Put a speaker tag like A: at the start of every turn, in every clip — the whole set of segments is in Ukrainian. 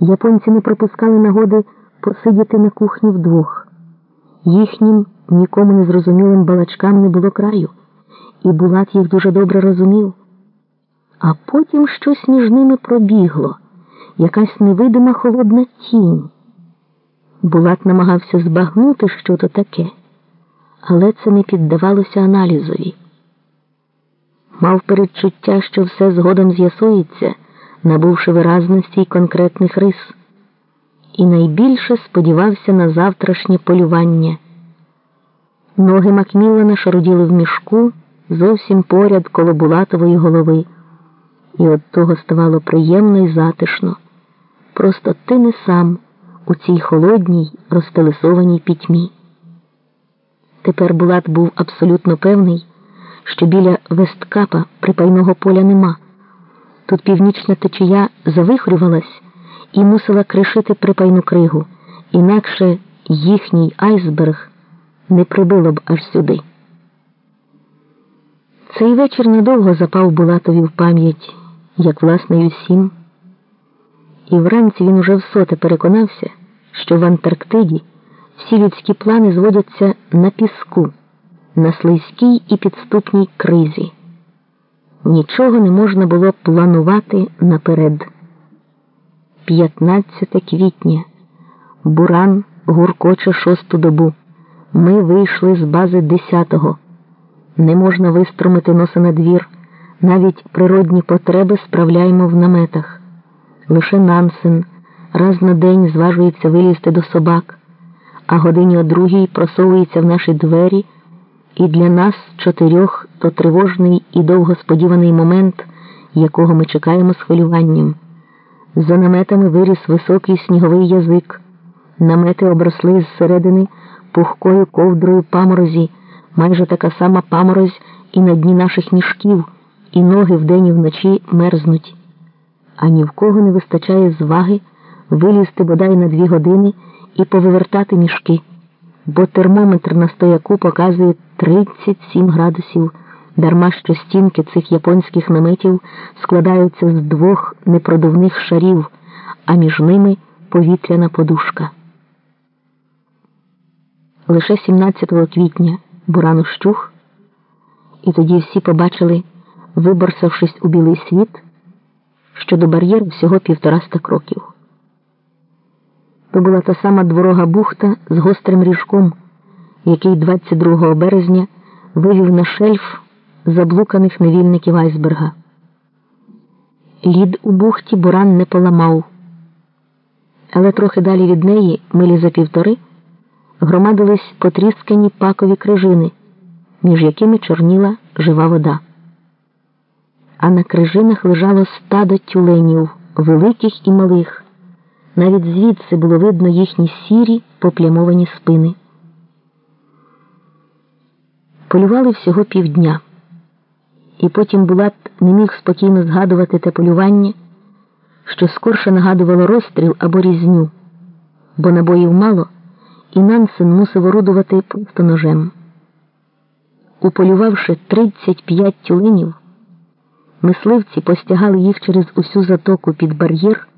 A: Японці не пропускали нагоди посидіти на кухні вдвох. Їхнім нікому не зрозумілим балачкам не було краю, і Булат їх дуже добре розумів. А потім щось між ними пробігло, якась невидима холодна тінь. Булат намагався збагнути, що то таке, але це не піддавалося аналізові. Мав передчуття, що все згодом з'ясується, набувши виразності й конкретних рис, і найбільше сподівався на завтрашнє полювання. Ноги Макміллана шаруділи в мішку зовсім поряд коло Булатової голови, і от того ставало приємно і затишно. Просто ти не сам у цій холодній, розтелесованій пітьмі. Тепер Булат був абсолютно певний, що біля весткапа припайного поля нема. Тут північна течія завихрювалась і мусила кришити припайну кригу, інакше їхній айсберг не прибило б аж сюди. Цей вечір надовго запав Булатові в пам'ять, як власне й усім. І вранці він уже всоте переконався, що в Антарктиді всі людські плани зводяться на піску, на слизькій і підступній кризі. Нічого не можна було планувати наперед. 15 квітня. Буран гуркоче шосту добу. Ми вийшли з бази 10-го. Не можна виструмити носа на двір. Навіть природні потреби справляємо в наметах. Лише Нансен раз на день зважується вилізти до собак, а годині о другій просовується в наші двері, і для нас чотирьох то тривожний і довгосподіваний момент, якого ми чекаємо з хвилюванням. За наметами виріс високий сніговий язик. Намети обросли зсередини пухкою ковдрою паморозі, майже така сама паморозь і на дні наших мішків, і ноги вдень і вночі мерзнуть. А ні в кого не вистачає зваги вилізти бодай на дві години і повивертати мішки, бо термометр на стояку показує 37 градусів, дарма що стінки цих японських наметів складаються з двох непродувних шарів, а між ними повітряна подушка. Лише 17 квітня буран ущух, і тоді всі побачили, виборсавшись у білий світ, що до бар'єру всього півтораста кроків. То була та сама дворога бухта з гострим ріжком, який 22 березня вивів на шельф заблуканих невільників айсберга. Лід у бухті буран не поламав, але трохи далі від неї, милі за півтори, громадились потріскані пакові крижини, між якими чорніла жива вода. А на крижинах лежало стадо тюленів, великих і малих. Навіть звідси було видно їхні сірі поплямовані спини. Полювали всього півдня, і потім Булат не міг спокійно згадувати те полювання, що скорше нагадувало розстріл або різню, бо набоїв мало, і Нансен мусив орудувати просто ножем. Уполювавши 35 тюленів, мисливці постягали їх через усю затоку під бар'єр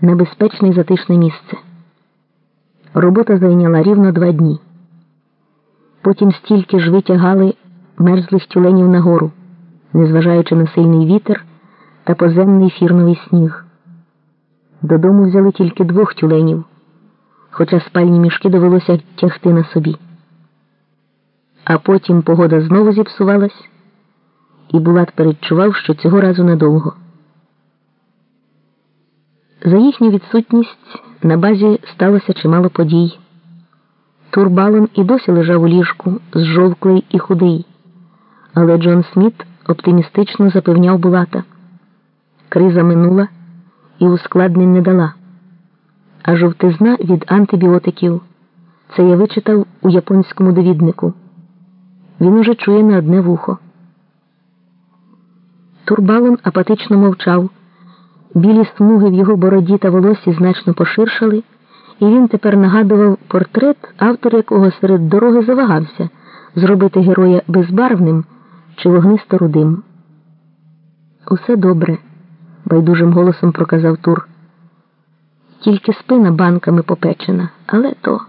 A: на безпечне і затишне місце. Робота зайняла рівно два дні. Потім стільки ж витягали мерзлих тюленів нагору, незважаючи на сильний вітер та поземний фірновий сніг. Додому взяли тільки двох тюленів, хоча спальні мішки довелося тягти на собі. А потім погода знову зіпсувалась, і Булат передчував, що цього разу надовго. За їхню відсутність на базі сталося чимало подій. Турбалон і досі лежав у ліжку, зжовклий і худий, але Джон Сміт оптимістично запевняв Булата. Криза минула і ускладнень не дала. А жовтизна від антибіотиків це я вичитав у японському довіднику. Він уже чує на одне вухо. Турбалон апатично мовчав. Білі смуги в його бороді та волосі значно поширшали, і він тепер нагадував портрет, автор якого серед дороги завагався зробити героя безбарвним чи вогнисто рудим. Усе добре, байдужим голосом проказав Тур. тільки спина банками попечена, але то.